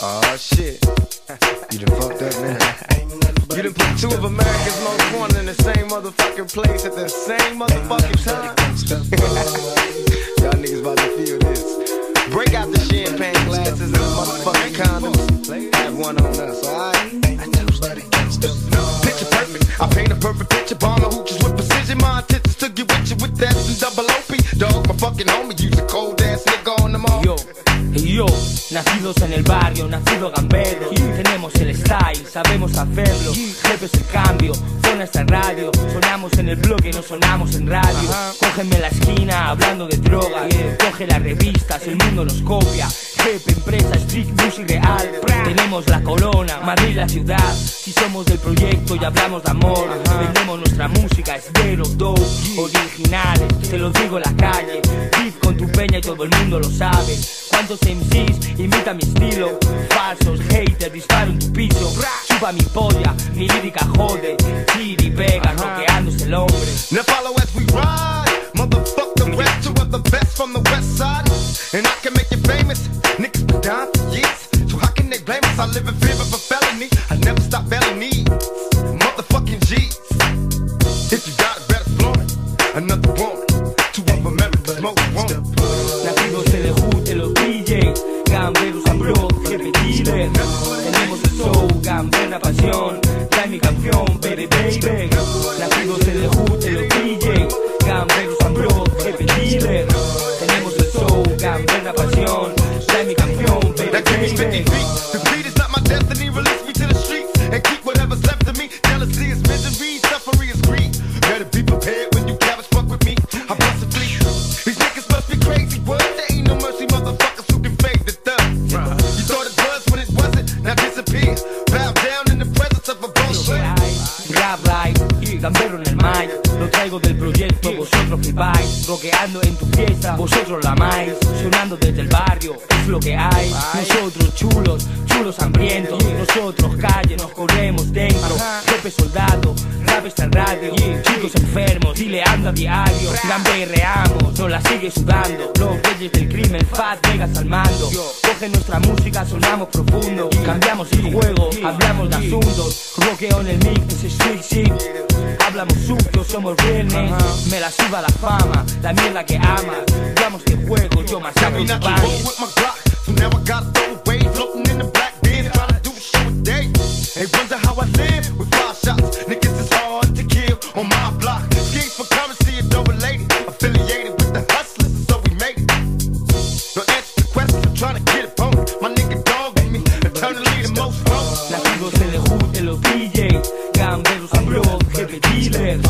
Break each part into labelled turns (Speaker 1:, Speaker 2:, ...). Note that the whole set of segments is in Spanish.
Speaker 1: Oh shit. You done fucked up now. You done put two of America's most wanted in the same motherfucking place at the same motherfucking time. Y'all niggas about to feel this. Break out the champagne glasses and the motherfucking condoms. Have one on us, alright? Picture perfect. I paint a perfect picture. Bomber hooches with precision. My intentions
Speaker 2: nacidos en el barrio, nacido gamberro. Tenemos el style, sabemos hacerlo. Jefe es el cambio, zona esta radio. Sonamos en el bloque, no sonamos en radio. Cógeme la esquina hablando de drogas Coge las revistas, el mundo nos copia. Jefe, empresa, street music real. Tenemos la corona, Madrid la ciudad. Si somos del proyecto y hablamos de amor Vendemos nuestra música, es vero, dope Originales, te lo digo en la calle. Beef con tu peña y todo el mundo lo sabe ¿Cuántos MCs imitan mi estilo? Falsos haters, disparo en tu piso Chupa mi polla, mi lírica jode Chiri pega, roqueándose el hombre
Speaker 1: Now follow as we ride. Motherfuck the rest, two of the best from the west side. And I can make you famous. Niggas been down for years. So how can they blame us? I live in fear of a felony. I never stop felonies. Motherfucking G's. If you got it, better flaunt. Another woman.
Speaker 2: Tenemos el show, gambera pasión. Trae mi canción, baby baby. Nacidos en el hood life, gambero en el mic. Lo traigo del proyecto, vosotros flipáis. Roqueando en tu fiesta, vosotros la amáis. Sonando desde el barrio, es lo que hay. Nosotros chulos, chulos hambrientos. Nosotros calle, nos corremos dentro. Jefe soldado, rap está en radio. Chicos enfermos, dileando a diario. Gamberreamos, nos la sigue sudando. Los reyes del crimen, Fat Vegas al mando. Coge nuestra música, sonamos profundo. Cambiamos el juego, hablamos de asuntos Roqueo en el mix, es street shit Hablamos sucio, somos realness Me la suba la fama, la mierda que ama Hablamos de juego, yo
Speaker 1: Glock, so now I gotta throw away. Floating in the black bin, trying to do a show a day. They wonder how I live with five shots. Niggas is hard to kill on my block. Schemes for currency double related. Affiliated with the hustlers, so we made it. No answer to questions, I'm trying to get it. My nigga dog in me, eternally the most wrong
Speaker 2: los DJs, gamberos ambrón, jefe dealer.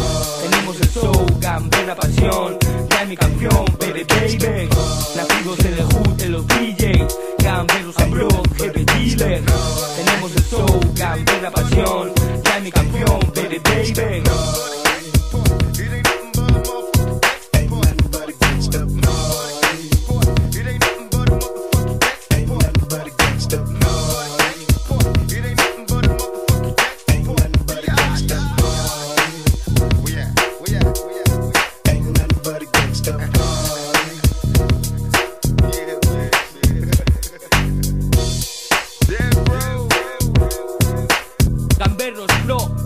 Speaker 2: Tenemos el show, gambera pasión, ya mi campeón, baby baby. Nacidos en el hood de los DJs, gamberos ambrón, jefe dealer. Tenemos el show, gambera pasión, ya mi campeón, baby baby. Gamberros Pro